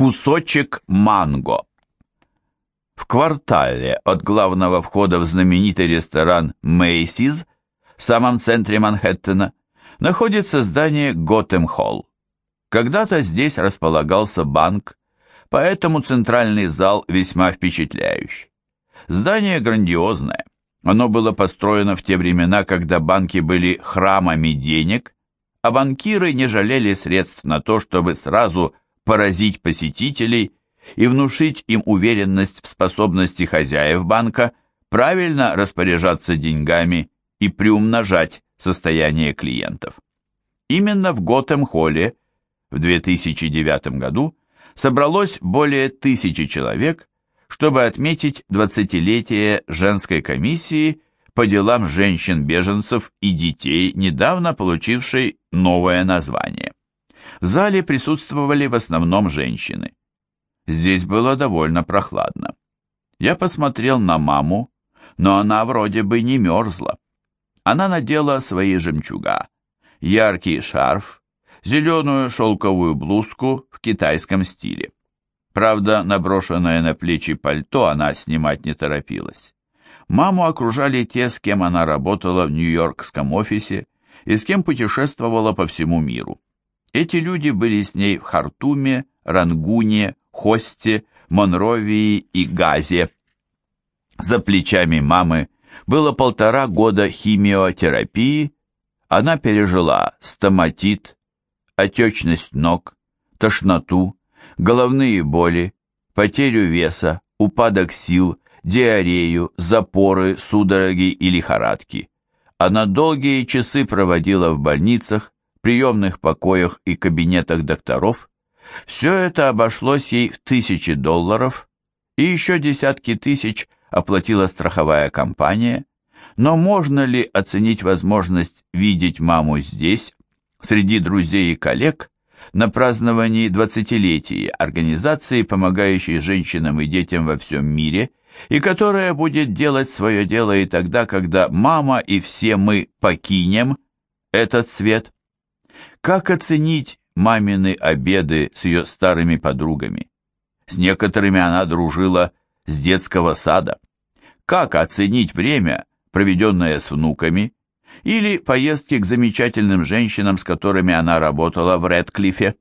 Кусочек манго. В квартале от главного входа в знаменитый ресторан Macy's в самом центре Манхэттена находится здание Готэм-Холл. Когда-то здесь располагался банк, поэтому центральный зал весьма впечатляющий. Здание грандиозное. Оно было построено в те времена, когда банки были храмами денег, а банкиры не жалели средств на то, чтобы сразу поразить посетителей и внушить им уверенность в способности хозяев банка правильно распоряжаться деньгами и приумножать состояние клиентов. Именно в Готэм-холле в 2009 году собралось более тысячи человек, чтобы отметить 20-летие женской комиссии по делам женщин-беженцев и детей, недавно получившей новое название. В зале присутствовали в основном женщины. Здесь было довольно прохладно. Я посмотрел на маму, но она вроде бы не мерзла. Она надела свои жемчуга, яркий шарф, зеленую шелковую блузку в китайском стиле. Правда, наброшенное на плечи пальто она снимать не торопилась. Маму окружали те, с кем она работала в нью-йоркском офисе и с кем путешествовала по всему миру. Эти люди были с ней в Хартуме, Рангуне, Хосте, Монровии и Газе. За плечами мамы было полтора года химиотерапии, она пережила стоматит, отечность ног, тошноту, головные боли, потерю веса, упадок сил, диарею, запоры, судороги и лихорадки. Она долгие часы проводила в больницах, приемных покоях и кабинетах докторов. Все это обошлось ей в тысячи долларов, и еще десятки тысяч оплатила страховая компания. Но можно ли оценить возможность видеть маму здесь, среди друзей и коллег, на праздновании 20-летия организации, помогающей женщинам и детям во всем мире, и которая будет делать свое дело и тогда, когда мама и все мы покинем этот свет? Как оценить мамины обеды с ее старыми подругами? С некоторыми она дружила с детского сада. Как оценить время, проведенное с внуками, или поездки к замечательным женщинам, с которыми она работала в Редклифе?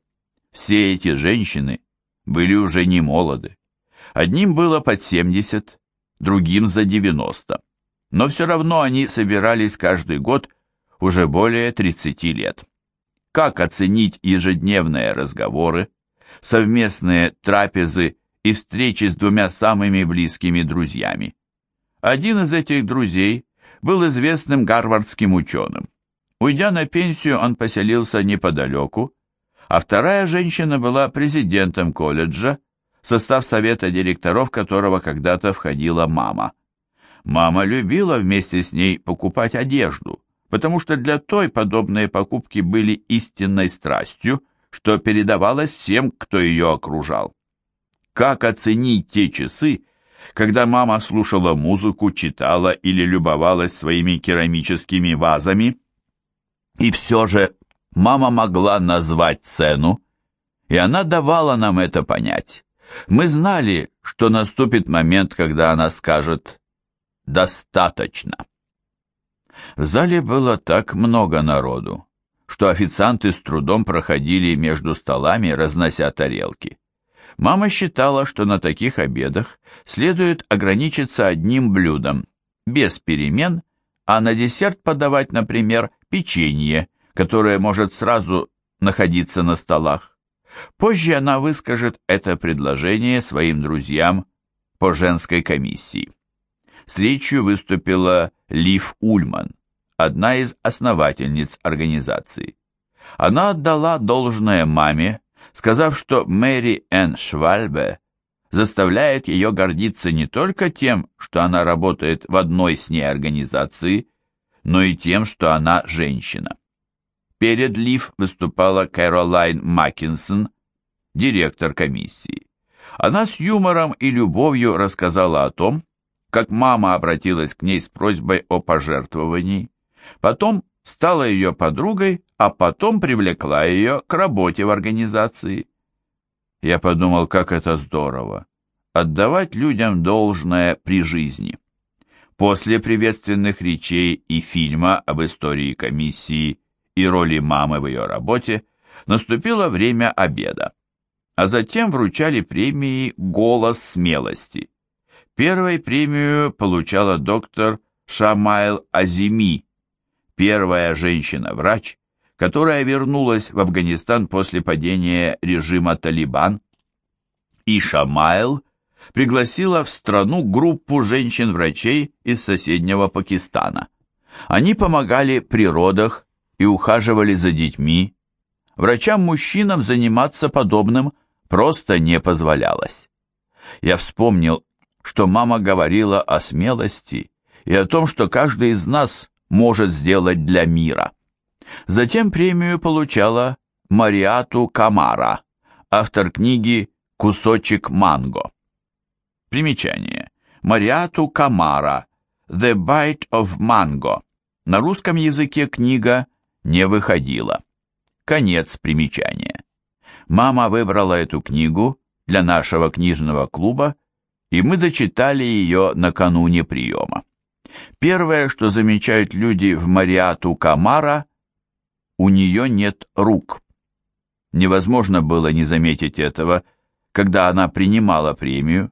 Все эти женщины были уже не молоды. Одним было под 70, другим за 90. Но все равно они собирались каждый год уже более 30 лет. Как оценить ежедневные разговоры, совместные трапезы и встречи с двумя самыми близкими друзьями? Один из этих друзей был известным гарвардским ученым. Уйдя на пенсию, он поселился неподалеку, а вторая женщина была президентом колледжа, состав совета директоров которого когда-то входила мама. Мама любила вместе с ней покупать одежду, потому что для той подобные покупки были истинной страстью, что передавалось всем, кто ее окружал. Как оценить те часы, когда мама слушала музыку, читала или любовалась своими керамическими вазами? И все же мама могла назвать цену, и она давала нам это понять. Мы знали, что наступит момент, когда она скажет «достаточно». В зале было так много народу, что официанты с трудом проходили между столами, разнося тарелки. Мама считала, что на таких обедах следует ограничиться одним блюдом, без перемен, а на десерт подавать, например, печенье, которое может сразу находиться на столах. Позже она выскажет это предложение своим друзьям по женской комиссии. С речью выступила Лив Ульман, одна из основательниц организации. Она отдала должное маме, сказав, что Мэри Энн Швальбе заставляет ее гордиться не только тем, что она работает в одной с ней организации, но и тем, что она женщина. Перед Лив выступала Кэролайн Маккинсон, директор комиссии. Она с юмором и любовью рассказала о том, как мама обратилась к ней с просьбой о пожертвовании, потом стала ее подругой, а потом привлекла ее к работе в организации. Я подумал, как это здорово. Отдавать людям должное при жизни. После приветственных речей и фильма об истории комиссии и роли мамы в ее работе наступило время обеда, а затем вручали премии «Голос смелости». Первой премию получала доктор Шамайл Азими, первая женщина-врач, которая вернулась в Афганистан после падения режима Талибан. И Шамайл пригласила в страну группу женщин-врачей из соседнего Пакистана. Они помогали при родах и ухаживали за детьми. Врачам-мужчинам заниматься подобным просто не позволялось. Я вспомнил, что мама говорила о смелости и о том, что каждый из нас может сделать для мира. Затем премию получала Мариату Камара, автор книги «Кусочек манго». Примечание. Мариату Камара «The Bite of Mango». На русском языке книга не выходила. Конец примечания. Мама выбрала эту книгу для нашего книжного клуба, и мы дочитали ее накануне приема. Первое, что замечают люди в Мариату Камара, у нее нет рук. Невозможно было не заметить этого, когда она принимала премию,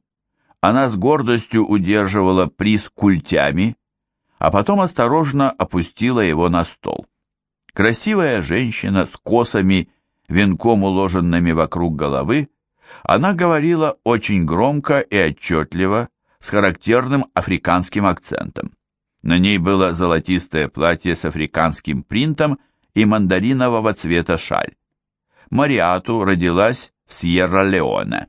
она с гордостью удерживала приз культями, а потом осторожно опустила его на стол. Красивая женщина с косами, венком уложенными вокруг головы, она говорила очень громко и отчетливо, с характерным африканским акцентом. На ней было золотистое платье с африканским принтом и мандаринового цвета шаль. Мариату родилась в Сьерра-Леоне.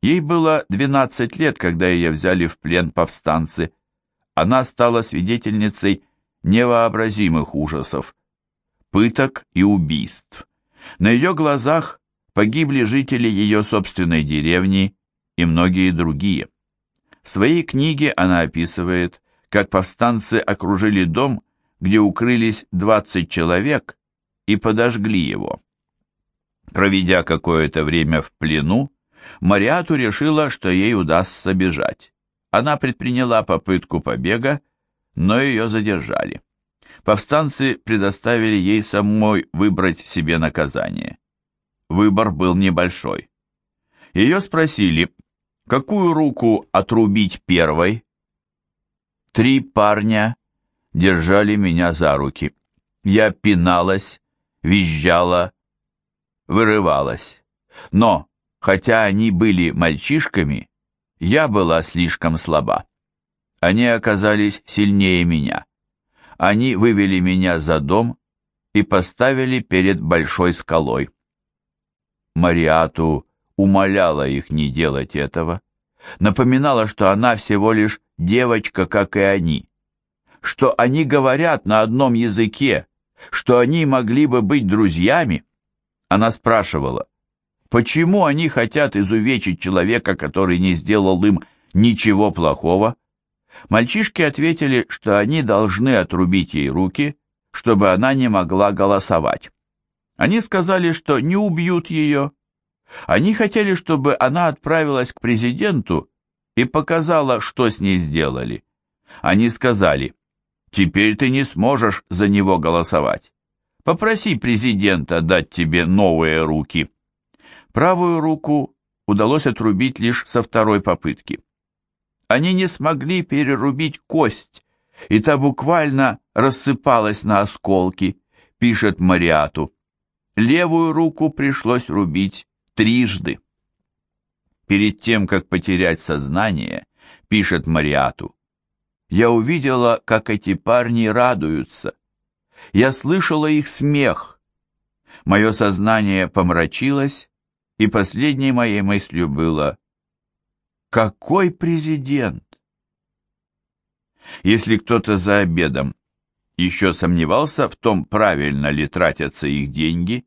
Ей было 12 лет, когда ее взяли в плен повстанцы. Она стала свидетельницей невообразимых ужасов, пыток и убийств. На ее глазах погибли жители ее собственной деревни и многие другие. В своей книге она описывает, как повстанцы окружили дом, где укрылись 20 человек, и подожгли его. Проведя какое-то время в плену, Мариату решила, что ей удастся бежать. Она предприняла попытку побега, но ее задержали. Повстанцы предоставили ей самой выбрать себе наказание. Выбор был небольшой. Ее спросили, какую руку отрубить первой. Три парня держали меня за руки. Я пиналась, визжала, вырывалась. Но Хотя они были мальчишками, я была слишком слаба. Они оказались сильнее меня. Они вывели меня за дом и поставили перед большой скалой. Мариату умоляла их не делать этого, напоминала, что она всего лишь девочка, как и они, что они говорят на одном языке, что они могли бы быть друзьями. Она спрашивала, Почему они хотят изувечить человека, который не сделал им ничего плохого? Мальчишки ответили, что они должны отрубить ей руки, чтобы она не могла голосовать. Они сказали, что не убьют ее. Они хотели, чтобы она отправилась к президенту и показала, что с ней сделали. Они сказали, теперь ты не сможешь за него голосовать. Попроси президента дать тебе новые руки. Правую руку удалось отрубить лишь со второй попытки. Они не смогли перерубить кость, и та буквально рассыпалась на осколки, пишет Мариату. Левую руку пришлось рубить трижды. Перед тем, как потерять сознание, пишет Мариату, я увидела, как эти парни радуются. Я слышала их смех. Мое сознание помрачилось, и последней моей мыслью было «Какой президент?» Если кто-то за обедом еще сомневался в том, правильно ли тратятся их деньги,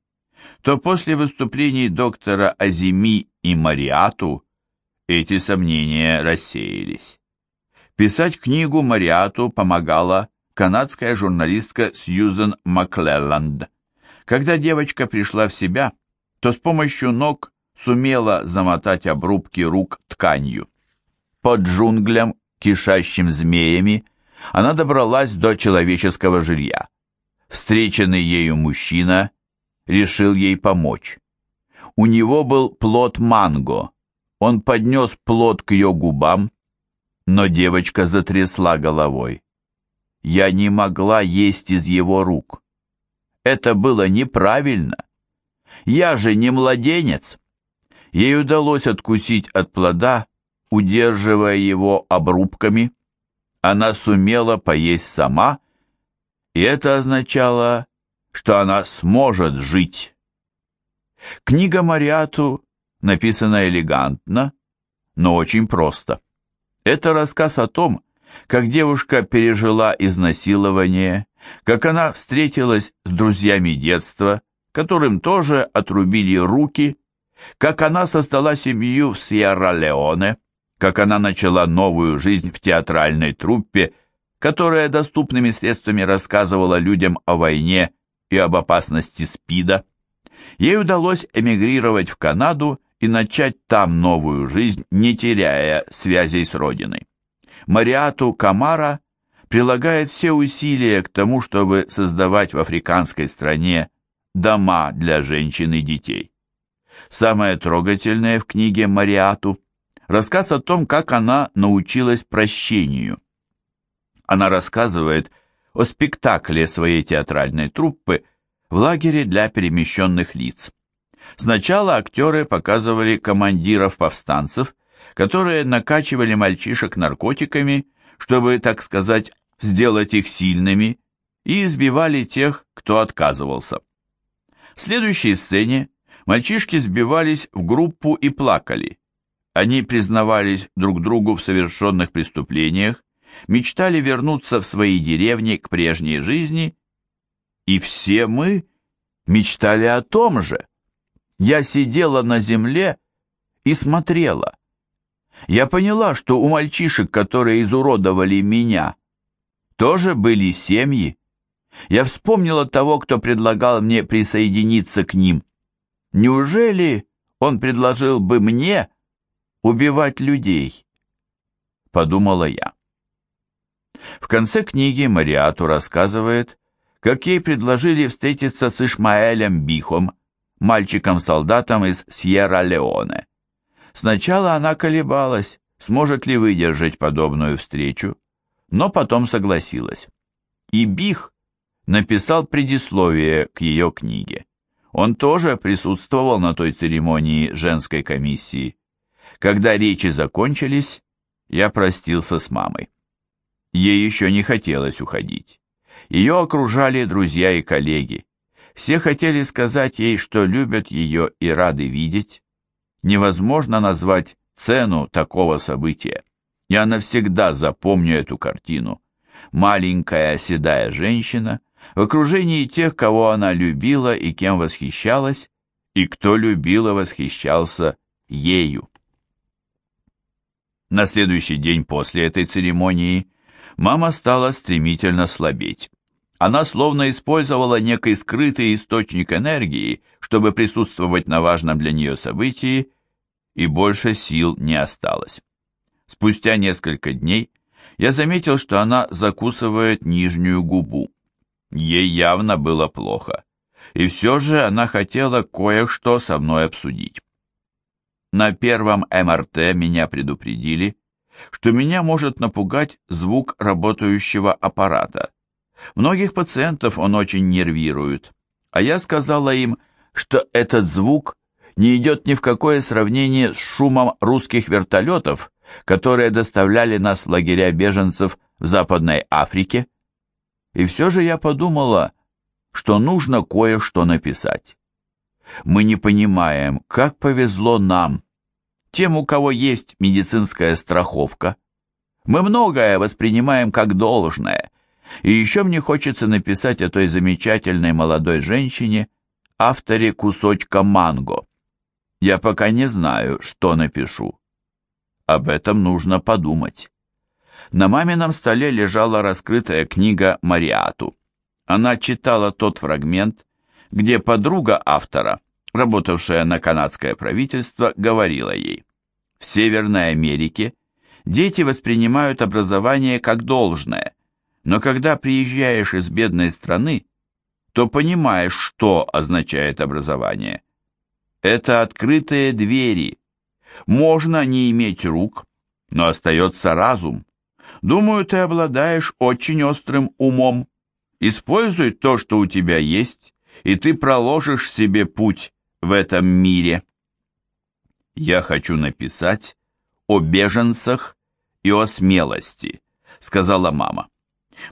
то после выступлений доктора Азими и Мариату эти сомнения рассеялись. Писать книгу Мариату помогала канадская журналистка Сьюзен Маклелланд. Когда девочка пришла в себя, то с помощью ног сумела замотать обрубки рук тканью. Под джунглям, кишащим змеями, она добралась до человеческого жилья. Встреченный ею мужчина решил ей помочь. У него был плод манго. Он поднес плод к ее губам, но девочка затрясла головой. Я не могла есть из его рук. Это было неправильно. Я же не младенец. Ей удалось откусить от плода, удерживая его обрубками. Она сумела поесть сама, и это означало, что она сможет жить. Книга Мариату написана элегантно, но очень просто. Это рассказ о том, как девушка пережила изнасилование, как она встретилась с друзьями детства, которым тоже отрубили руки, как она создала семью в Сьерра-Леоне, как она начала новую жизнь в театральной труппе, которая доступными средствами рассказывала людям о войне и об опасности СПИДа. Ей удалось эмигрировать в Канаду и начать там новую жизнь, не теряя связей с родиной. Мариату Камара прилагает все усилия к тому, чтобы создавать в африканской стране дома для женщин и детей. Самое трогательное в книге Мариату – рассказ о том, как она научилась прощению. Она рассказывает о спектакле своей театральной труппы в лагере для перемещенных лиц. Сначала актеры показывали командиров повстанцев, которые накачивали мальчишек наркотиками, чтобы, так сказать, сделать их сильными, и избивали тех, кто отказывался. В следующей сцене мальчишки сбивались в группу и плакали. Они признавались друг другу в совершенных преступлениях, мечтали вернуться в свои деревни к прежней жизни, и все мы мечтали о том же. Я сидела на земле и смотрела. Я поняла, что у мальчишек, которые изуродовали меня, тоже были семьи. Я вспомнила того, кто предлагал мне присоединиться к ним. Неужели он предложил бы мне убивать людей? Подумала я. В конце книги Мариату рассказывает, как ей предложили встретиться с Ишмаэлем Бихом, мальчиком-солдатом из Сьерра-Леоне. Сначала она колебалась, сможет ли выдержать подобную встречу, но потом согласилась. И Бих написал предисловие к ее книге. Он тоже присутствовал на той церемонии женской комиссии. Когда речи закончились, я простился с мамой. Ей еще не хотелось уходить. Ее окружали друзья и коллеги. Все хотели сказать ей, что любят ее и рады видеть. Невозможно назвать цену такого события. Я навсегда запомню эту картину. Маленькая седая женщина в окружении тех, кого она любила и кем восхищалась, и кто любил и восхищался ею. На следующий день после этой церемонии мама стала стремительно слабеть. Она словно использовала некий скрытый источник энергии, чтобы присутствовать на важном для нее событии, и больше сил не осталось. Спустя несколько дней я заметил, что она закусывает нижнюю губу. Ей явно было плохо, и все же она хотела кое-что со мной обсудить. На первом МРТ меня предупредили, что меня может напугать звук работающего аппарата. Многих пациентов он очень нервирует, а я сказала им, что этот звук не идет ни в какое сравнение с шумом русских вертолетов, которые доставляли нас в лагеря беженцев в Западной Африке. И все же я подумала, что нужно кое-что написать. Мы не понимаем, как повезло нам, тем, у кого есть медицинская страховка. Мы многое воспринимаем как должное, и еще мне хочется написать о той замечательной молодой женщине, авторе кусочка манго. Я пока не знаю, что напишу. Об этом нужно подумать. На мамином столе лежала раскрытая книга Мариату. Она читала тот фрагмент, где подруга автора работавшая на канадское правительство, говорила ей, «В Северной Америке дети воспринимают образование как должное, но когда приезжаешь из бедной страны, то понимаешь, что означает образование. Это открытые двери. Можно не иметь рук, но остается разум. Думаю, ты обладаешь очень острым умом. Используй то, что у тебя есть, и ты проложишь себе путь в этом мире. Я хочу написать о беженцах и о смелости, сказала мама.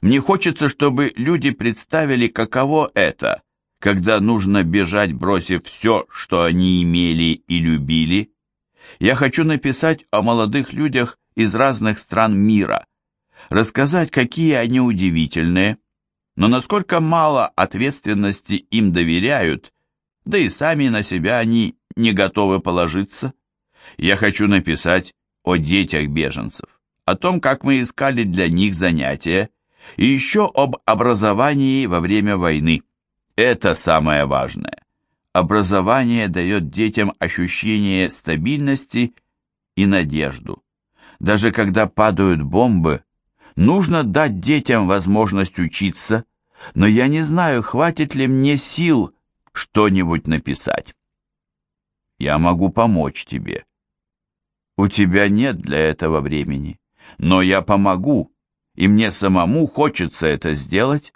Мне хочется, чтобы люди представили, каково это, когда нужно бежать, бросив все, что они имели и любили. Я хочу написать о молодых людях из разных стран мира, рассказать, какие они удивительные, но насколько мало ответственности им доверяют, да и сами на себя они не готовы положиться. Я хочу написать о детях беженцев, о том, как мы искали для них занятия, и еще об образовании во время войны. Это самое важное. Образование дает детям ощущение стабильности и надежду. Даже когда падают бомбы, нужно дать детям возможность учиться, но я не знаю, хватит ли мне сил что-нибудь написать. Я могу помочь тебе. У тебя нет для этого времени, но я помогу, и мне самому хочется это сделать.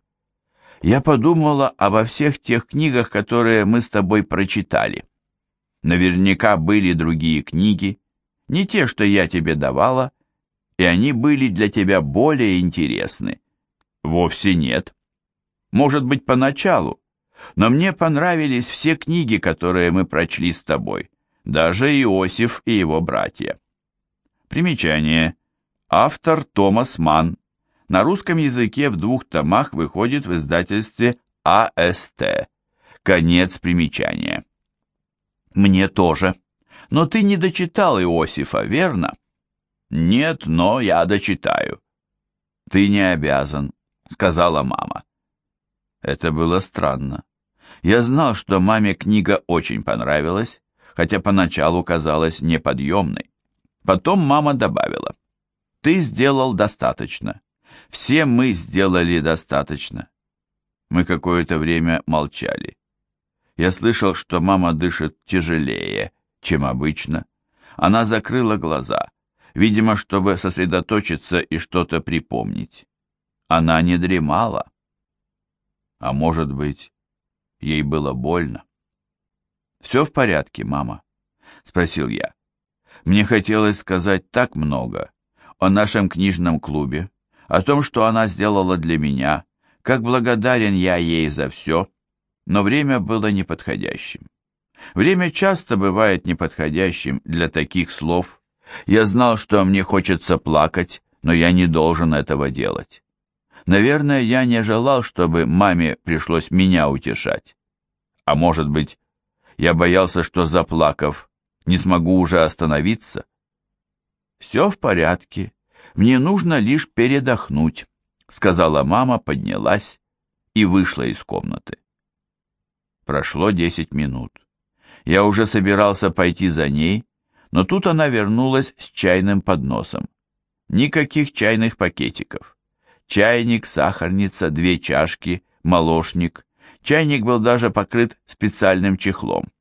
Я подумала обо всех тех книгах, которые мы с тобой прочитали. Наверняка были другие книги, не те, что я тебе давала, и они были для тебя более интересны. Вовсе нет. Может быть, поначалу, но мне понравились все книги, которые мы прочли с тобой, даже Иосиф и его братья. Примечание. Автор Томас Манн на русском языке в двух томах выходит в издательстве АСТ. Конец примечания. Мне тоже. Но ты не дочитал Иосифа, верно? Нет, но я дочитаю. Ты не обязан, сказала мама. Это было странно. Я знал, что маме книга очень понравилась, хотя поначалу казалась неподъемной. Потом мама добавила, «Ты сделал достаточно. Все мы сделали достаточно. Мы какое-то время молчали. Я слышал, что мама дышит тяжелее, чем обычно. Она закрыла глаза, видимо, чтобы сосредоточиться и что-то припомнить. Она не дремала. А может быть, ей было больно. «Все в порядке, мама?» — спросил я. Мне хотелось сказать так много о нашем книжном клубе, о том, что она сделала для меня, как благодарен я ей за все, но время было неподходящим. Время часто бывает неподходящим для таких слов. Я знал, что мне хочется плакать, но я не должен этого делать. Наверное, я не желал, чтобы маме пришлось меня утешать. А может быть, я боялся, что, заплакав, не смогу уже остановиться? «Все в порядке», мне нужно лишь передохнуть», — сказала мама, поднялась и вышла из комнаты. Прошло десять минут. Я уже собирался пойти за ней, но тут она вернулась с чайным подносом. Никаких чайных пакетиков. Чайник, сахарница, две чашки, молочник. Чайник был даже покрыт специальным чехлом.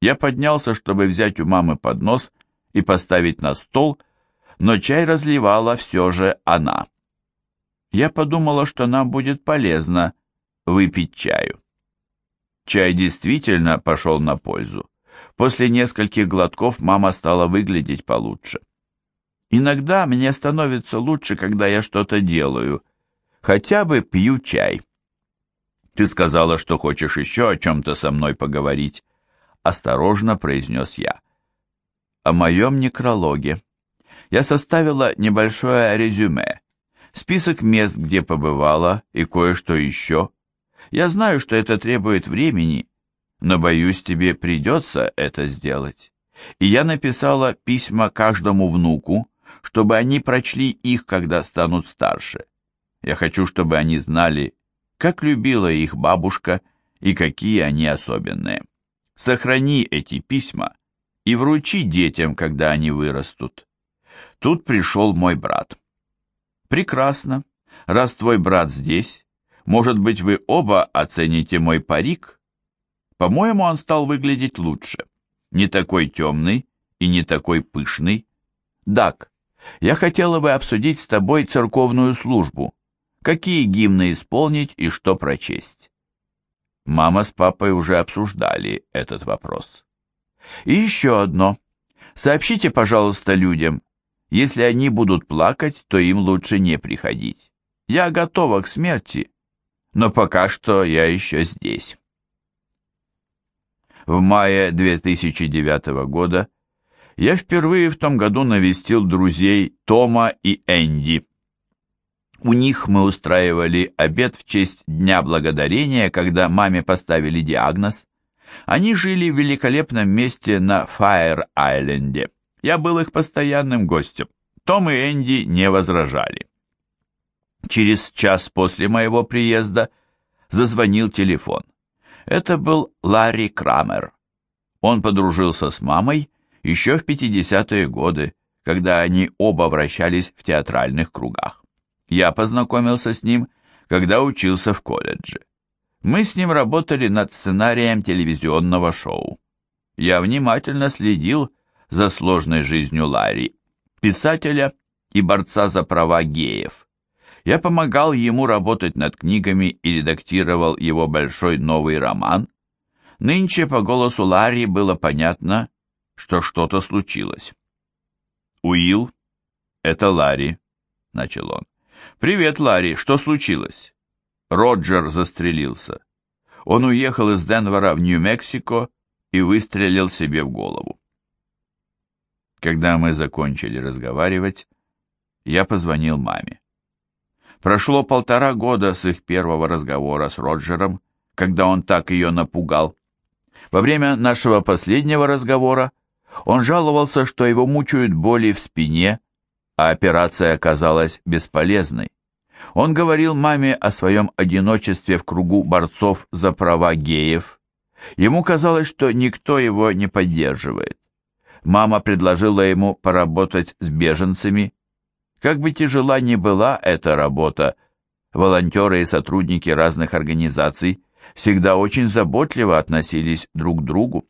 Я поднялся, чтобы взять у мамы поднос и поставить на стол, но чай разливала все же она. Я подумала, что нам будет полезно выпить чаю. Чай действительно пошел на пользу. После нескольких глотков мама стала выглядеть получше. Иногда мне становится лучше, когда я что-то делаю, хотя бы пью чай. Ты сказала, что хочешь еще о чем-то со мной поговорить. Осторожно произнес я. О моем некрологе я составила небольшое резюме, список мест, где побывала, и кое-что еще. Я знаю, что это требует времени, но, боюсь, тебе придется это сделать. И я написала письма каждому внуку, чтобы они прочли их, когда станут старше. Я хочу, чтобы они знали, как любила их бабушка и какие они особенные. сохрани эти письма и вручи детям, когда они вырастут. Тут пришел мой брат. Прекрасно. Раз твой брат здесь, может быть, вы оба оцените мой парик? По-моему, он стал выглядеть лучше. Не такой темный и не такой пышный. Дак, я хотела бы обсудить с тобой церковную службу. Какие гимны исполнить и что прочесть? Мама с папой уже обсуждали этот вопрос. И еще одно. Сообщите, пожалуйста, людям, если они будут плакать, то им лучше не приходить. Я готова к смерти, но пока что я еще здесь. В мае 2009 года я впервые в том году навестил друзей Тома и Энди. У них мы устраивали обед в честь Дня Благодарения, когда маме поставили диагноз. Они жили в великолепном месте на Фаер-Айленде. Я был их постоянным гостем. Том и Энди не возражали. Через час после моего приезда зазвонил телефон. Это был Ларри Крамер. Он подружился с мамой еще в 50-е годы, когда они оба вращались в театральных кругах. Я познакомился с ним, когда учился в колледже. Мы с ним работали над сценарием телевизионного шоу. Я внимательно следил за сложной жизнью Ларри, писателя и борца за права геев. Я помогал ему работать над книгами и редактировал его большой новый роман. Нынче по голосу Ларри было понятно, что что-то случилось. «Уилл, это Ларри», — начал он. «Привет, Ларри, что случилось?» Роджер застрелился. Он уехал из Денвера в Нью-Мексико и выстрелил себе в голову. Когда мы закончили разговаривать, я позвонил маме. Прошло полтора года с их первого разговора с Роджером, когда он так ее напугал. Во время нашего последнего разговора он жаловался, что его мучают боли в спине, а операция оказалась бесполезной. Он говорил маме о своем одиночестве в кругу борцов за права геев. Ему казалось, что никто его не поддерживает. Мама предложила ему поработать с беженцами. Как бы тяжела ни была эта работа, волонтеры и сотрудники разных организаций всегда очень заботливо относились друг к другу.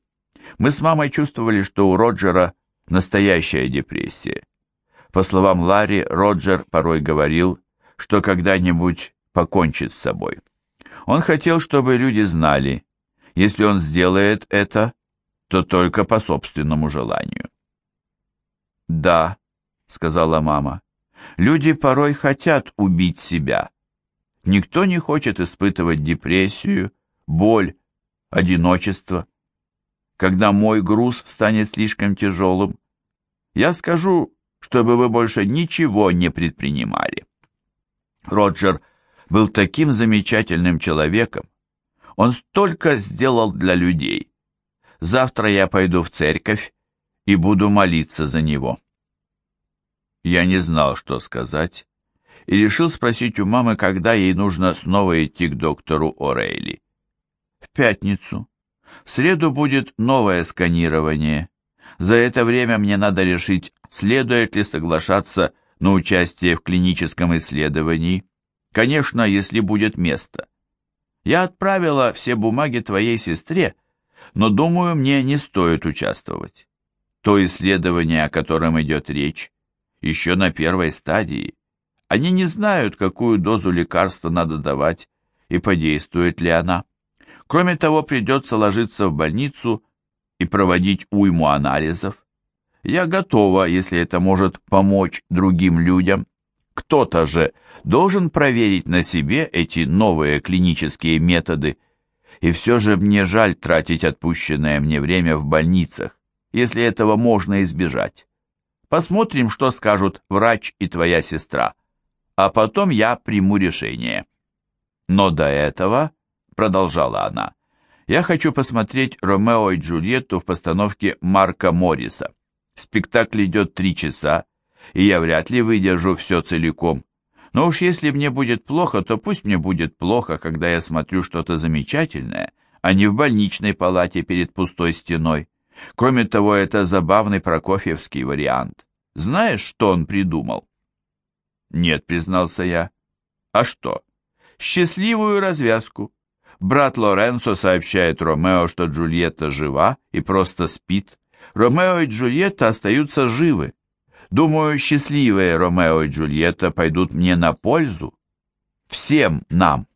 Мы с мамой чувствовали, что у Роджера настоящая депрессия. По словам Ларри, Роджер порой говорил, что когда-нибудь покончит с собой. Он хотел, чтобы люди знали, если он сделает это, то только по собственному желанию. «Да», — сказала мама, — «люди порой хотят убить себя. Никто не хочет испытывать депрессию, боль, одиночество. Когда мой груз станет слишком тяжелым, я скажу, чтобы вы больше ничего не предпринимали». Роджер был таким замечательным человеком. Он столько сделал для людей. Завтра я пойду в церковь и буду молиться за него. Я не знал, что сказать, и решил спросить у мамы, когда ей нужно снова идти к доктору О'Рейли. В пятницу. В среду будет новое сканирование. За это время мне надо решить, следует ли соглашаться на участие в клиническом исследовании. Конечно, если будет место. Я отправила все бумаги твоей сестре, но, думаю, мне не стоит участвовать. То исследование, о котором идет речь, еще на первой стадии. Они не знают, какую дозу лекарства надо давать и подействует ли она. Кроме того, придется ложиться в больницу и проводить уйму анализов. Я готова, если это может помочь другим людям. Кто-то же должен проверить на себе эти новые клинические методы – и все же мне жаль тратить отпущенное мне время в больницах, если этого можно избежать. Посмотрим, что скажут врач и твоя сестра, а потом я приму решение. Но до этого, продолжала она, я хочу посмотреть «Ромео и Джульетту» в постановке Марка Морриса. Спектакль идет три часа, и я вряд ли выдержу все целиком. Но уж если мне будет плохо, то пусть мне будет плохо, когда я смотрю что-то замечательное, а не в больничной палате перед пустой стеной. Кроме того, это забавный прокофьевский вариант. Знаешь, что он придумал? Нет, признался я. А что? Счастливую развязку. Брат Лоренцо сообщает Ромео, что Джульетта жива и просто спит. Ромео и Джульетта остаются живы. Думаю, счастливые Ромео и Джульетта пойдут мне на пользу. Всем нам.